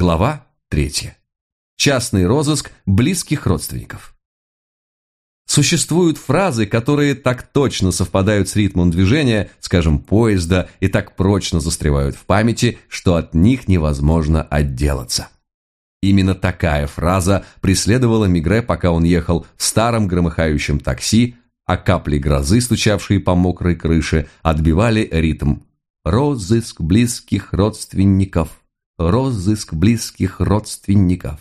Глава третья. Частный розыск близких родственников. Существуют фразы, которые так точно совпадают с ритмом движения, скажем, поезда, и так прочно застревают в памяти, что от них невозможно отделаться. Именно такая фраза преследовала Мигре, пока он ехал в старом громыхающем такси, а капли грозы, стучавшие по мокрой крыше, отбивали ритм «Розыск близких родственников, розыск близких родственников».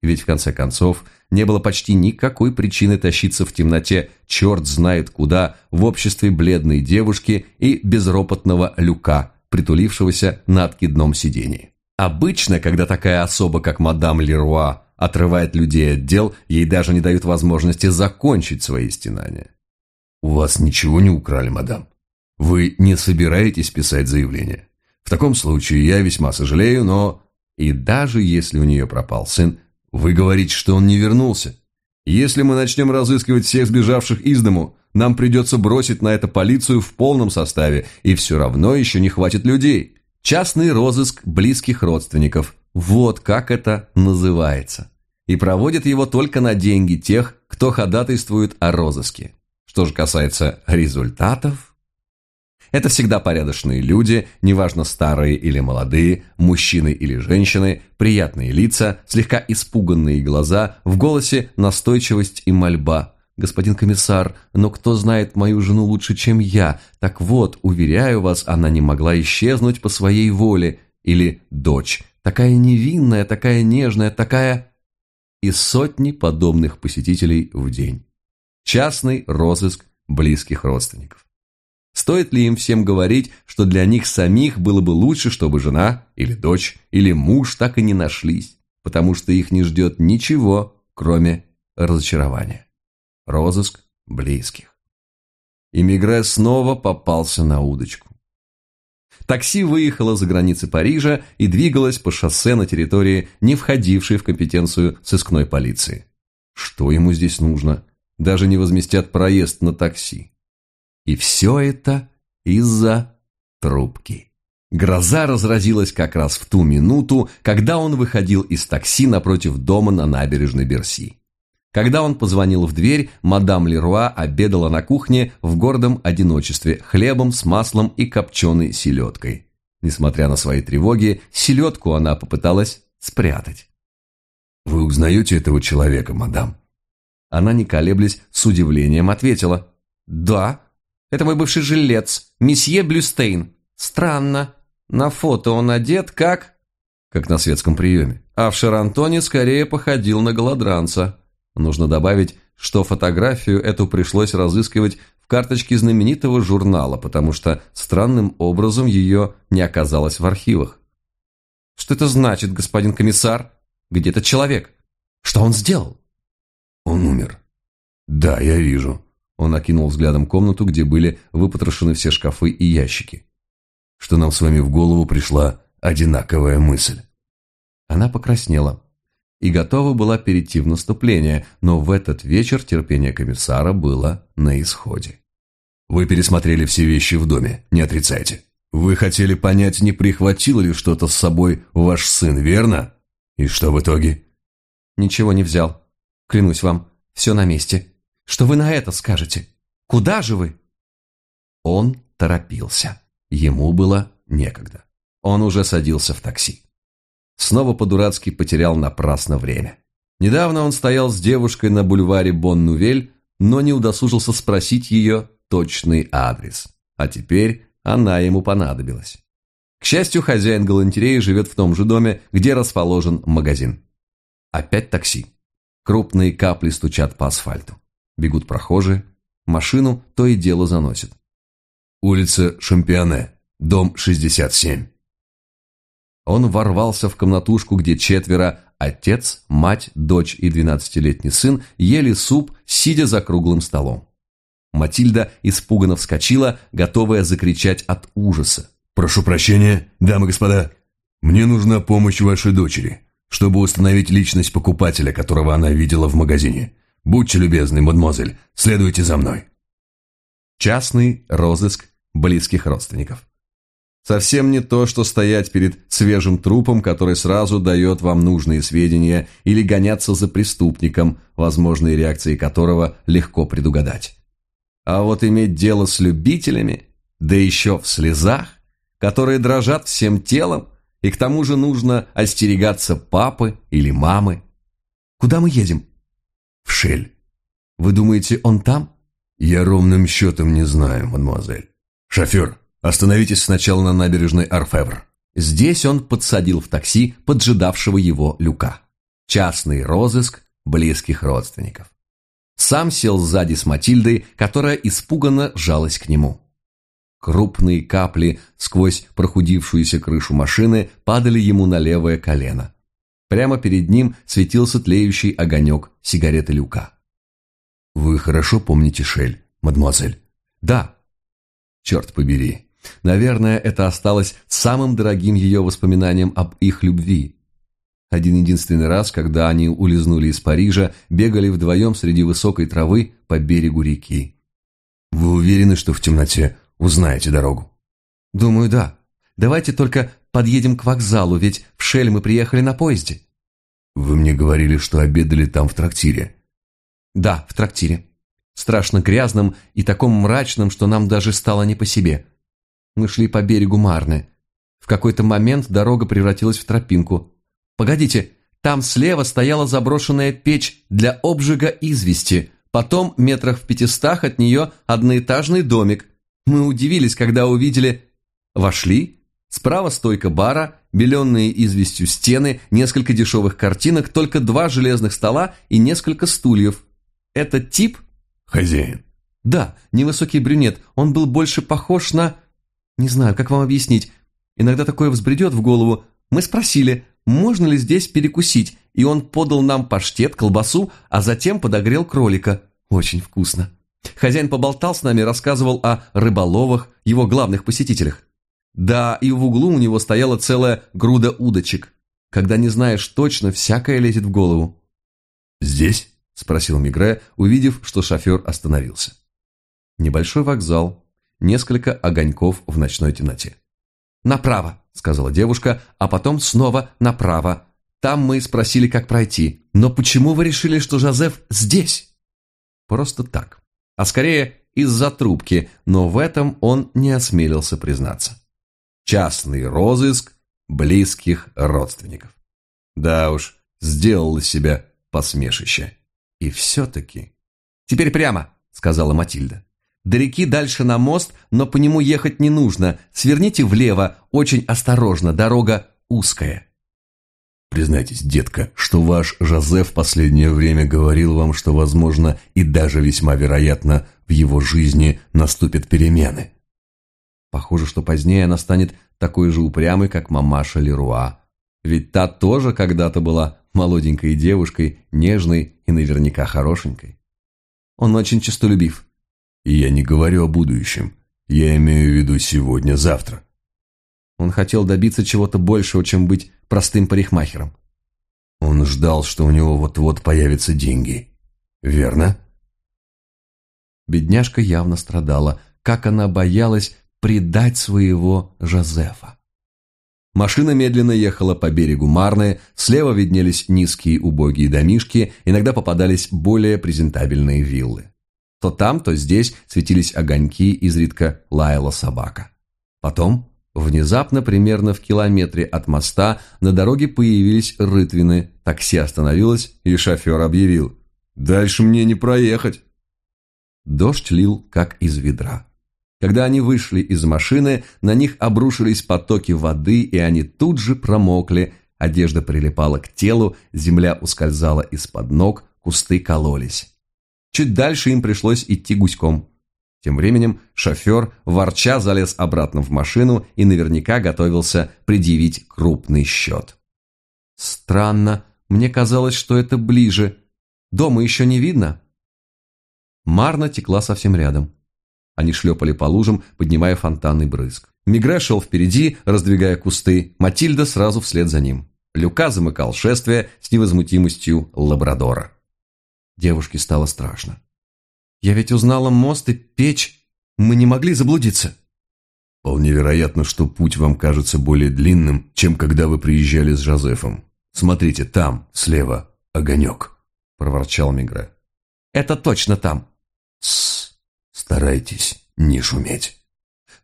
Ведь в конце концов не было почти никакой причины тащиться в темноте черт знает куда в обществе бледной девушки и безропотного люка, притулившегося на откидном сидении. Обычно, когда такая особа, как мадам Леруа, отрывает людей от дел, ей даже не дают возможности закончить свои стенания. «У вас ничего не украли, мадам? Вы не собираетесь писать заявление? В таком случае я весьма сожалею, но...» И даже если у нее пропал сын, вы говорите, что он не вернулся. Если мы начнем разыскивать всех сбежавших из дому, нам придется бросить на это полицию в полном составе, и все равно еще не хватит людей. Частный розыск близких родственников. Вот как это называется. И проводят его только на деньги тех, кто ходатайствует о розыске. Что же касается результатов... Это всегда порядочные люди, неважно старые или молодые, мужчины или женщины, приятные лица, слегка испуганные глаза, в голосе настойчивость и мольба. «Господин комиссар, но кто знает мою жену лучше, чем я? Так вот, уверяю вас, она не могла исчезнуть по своей воле. Или дочь, такая невинная, такая нежная, такая...» И сотни подобных посетителей в день. Частный розыск близких родственников. Стоит ли им всем говорить, что для них самих было бы лучше, чтобы жена или дочь или муж так и не нашлись, потому что их не ждет ничего, кроме разочарования. Розыск близких. И снова попался на удочку. Такси выехало за границы Парижа и двигалось по шоссе на территории, не входившей в компетенцию сыскной полиции. Что ему здесь нужно? Даже не возместят проезд на такси. И все это из-за трубки. Гроза разразилась как раз в ту минуту, когда он выходил из такси напротив дома на набережной Берси. Когда он позвонил в дверь, мадам Леруа обедала на кухне в гордом одиночестве хлебом с маслом и копченой селедкой. Несмотря на свои тревоги, селедку она попыталась спрятать. «Вы узнаете этого человека, мадам?» Она, не колеблясь, с удивлением ответила. «Да, это мой бывший жилец, месье Блюстейн. Странно. На фото он одет как... Как на светском приеме. А в Шарантоне скорее походил на голодранца. Нужно добавить, что фотографию эту пришлось разыскивать в карточке знаменитого журнала, потому что странным образом ее не оказалось в архивах. Что это значит, господин комиссар? Где этот человек? Что он сделал? Он умер. Да, я вижу. Он окинул взглядом комнату, где были выпотрошены все шкафы и ящики. Что нам с вами в голову пришла одинаковая мысль. Она покраснела и готова была перейти в наступление, но в этот вечер терпение комиссара было на исходе. «Вы пересмотрели все вещи в доме, не отрицайте. Вы хотели понять, не прихватил ли что-то с собой ваш сын, верно? И что в итоге?» «Ничего не взял. Клянусь вам, все на месте. Что вы на это скажете? Куда же вы?» Он торопился. Ему было некогда. Он уже садился в такси. Снова по-дурацки потерял напрасно время. Недавно он стоял с девушкой на бульваре Бон-Нувель, но не удосужился спросить ее точный адрес. А теперь она ему понадобилась. К счастью, хозяин галантереи живет в том же доме, где расположен магазин. Опять такси. Крупные капли стучат по асфальту. Бегут прохожие. Машину то и дело заносит. Улица Шампионе, дом 67. Он ворвался в комнатушку, где четверо отец, мать, дочь и двенадцатилетний сын ели суп, сидя за круглым столом. Матильда испуганно вскочила, готовая закричать от ужаса. «Прошу прощения, дамы и господа. Мне нужна помощь вашей дочери, чтобы установить личность покупателя, которого она видела в магазине. Будьте любезны, мадемуазель, следуйте за мной. Частный розыск близких родственников. Совсем не то, что стоять перед свежим трупом, который сразу дает вам нужные сведения, или гоняться за преступником, возможные реакции которого легко предугадать. А вот иметь дело с любителями, да еще в слезах, которые дрожат всем телом, и к тому же нужно остерегаться папы или мамы. Куда мы едем? В Шель. Вы думаете, он там? Я ровным счетом не знаю, мадемуазель. Шофер, Остановитесь сначала на набережной Арфевр. Здесь он подсадил в такси поджидавшего его Люка. Частный розыск близких родственников. Сам сел сзади с Матильдой, которая испуганно жалась к нему. Крупные капли сквозь прохудившуюся крышу машины падали ему на левое колено. Прямо перед ним светился тлеющий огонек сигареты Люка. «Вы хорошо помните Шель, мадемуазель?» «Да». «Черт побери, Наверное, это осталось самым дорогим ее воспоминанием об их любви. Один единственный раз, когда они улизнули из Парижа, бегали вдвоем среди высокой травы по берегу реки. «Вы уверены, что в темноте узнаете дорогу?» «Думаю, да. Давайте только подъедем к вокзалу, ведь в Шель мы приехали на поезде». «Вы мне говорили, что обедали там в трактире». «Да, в трактире. Страшно грязным и таком мрачным, что нам даже стало не по себе. Мы шли по берегу Марны. В какой-то момент дорога превратилась в тропинку. Погодите, там слева стояла заброшенная печь для обжига извести. Потом, метрах в пятистах от нее, одноэтажный домик. Мы удивились, когда увидели... Вошли. Справа стойка бара, беленные известью стены, несколько дешевых картинок, только два железных стола и несколько стульев. Этот тип... Хозяин. Да, невысокий брюнет. Он был больше похож на... Не знаю, как вам объяснить. Иногда такое взбредет в голову. Мы спросили, можно ли здесь перекусить, и он подал нам паштет, колбасу, а затем подогрел кролика. Очень вкусно. Хозяин поболтал с нами, рассказывал о рыболовах, его главных посетителях. Да, и в углу у него стояла целая груда удочек. Когда не знаешь точно, всякое лезет в голову. «Здесь?» – спросил Мигре, увидев, что шофер остановился. Небольшой вокзал, несколько огоньков в ночной темноте. «Направо», — сказала девушка, а потом снова направо. Там мы спросили, как пройти. «Но почему вы решили, что Жозеф здесь?» Просто так. А скорее из-за трубки, но в этом он не осмелился признаться. Частный розыск близких родственников. Да уж, сделал из себя посмешище. И все-таки... «Теперь прямо», — сказала Матильда. До реки дальше на мост, но по нему ехать не нужно. Сверните влево, очень осторожно, дорога узкая. Признайтесь, детка, что ваш Жозеф последнее время говорил вам, что, возможно, и даже весьма вероятно, в его жизни наступят перемены. Похоже, что позднее она станет такой же упрямой, как мамаша Леруа. Ведь та тоже когда-то была молоденькой девушкой, нежной и наверняка хорошенькой. Он очень честолюбив. И я не говорю о будущем. Я имею в виду сегодня-завтра. Он хотел добиться чего-то большего, чем быть простым парикмахером. Он ждал, что у него вот-вот появятся деньги. Верно? Бедняжка явно страдала, как она боялась предать своего Жозефа. Машина медленно ехала по берегу Марны, слева виднелись низкие убогие домишки, иногда попадались более презентабельные виллы. То там, то здесь светились огоньки, изредка лаяла собака. Потом, внезапно, примерно в километре от моста, на дороге появились рытвины, такси остановилось, и шофер объявил «Дальше мне не проехать». Дождь лил, как из ведра. Когда они вышли из машины, на них обрушились потоки воды, и они тут же промокли, одежда прилипала к телу, земля ускользала из-под ног, кусты кололись. Чуть дальше им пришлось идти гуськом. Тем временем шофер, ворча, залез обратно в машину и наверняка готовился предъявить крупный счет. «Странно, мне казалось, что это ближе. Дома еще не видно?» Марна текла совсем рядом. Они шлепали по лужам, поднимая фонтанный брызг. Мигре шел впереди, раздвигая кусты, Матильда сразу вслед за ним. Люка замыкал шествие с невозмутимостью лабрадора. Девушке стало страшно. «Я ведь узнала мост и печь. Мы не могли заблудиться». Вполне вероятно, что путь вам кажется более длинным, чем когда вы приезжали с Жозефом. Смотрите, там, слева, огонек», — проворчал Мигре. «Это точно там». «Тссс, старайтесь не шуметь».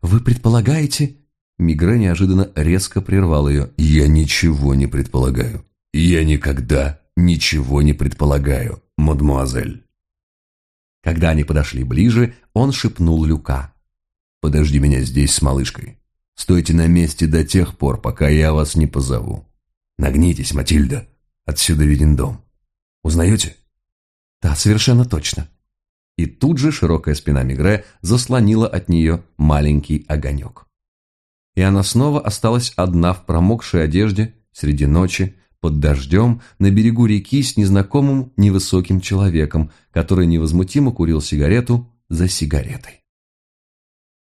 «Вы предполагаете...» Мигре неожиданно резко прервал ее. «Я ничего не предполагаю. Я никогда ничего не предполагаю, мадемуазель». Когда они подошли ближе, он шепнул Люка. «Подожди меня здесь с малышкой. Стойте на месте до тех пор, пока я вас не позову. Нагнитесь, Матильда. Отсюда виден дом. Узнаете?» «Да, совершенно точно». И тут же широкая спина Мигре заслонила от нее маленький огонек. И она снова осталась одна в промокшей одежде среди ночи, под дождем, на берегу реки с незнакомым невысоким человеком, который невозмутимо курил сигарету за сигаретой.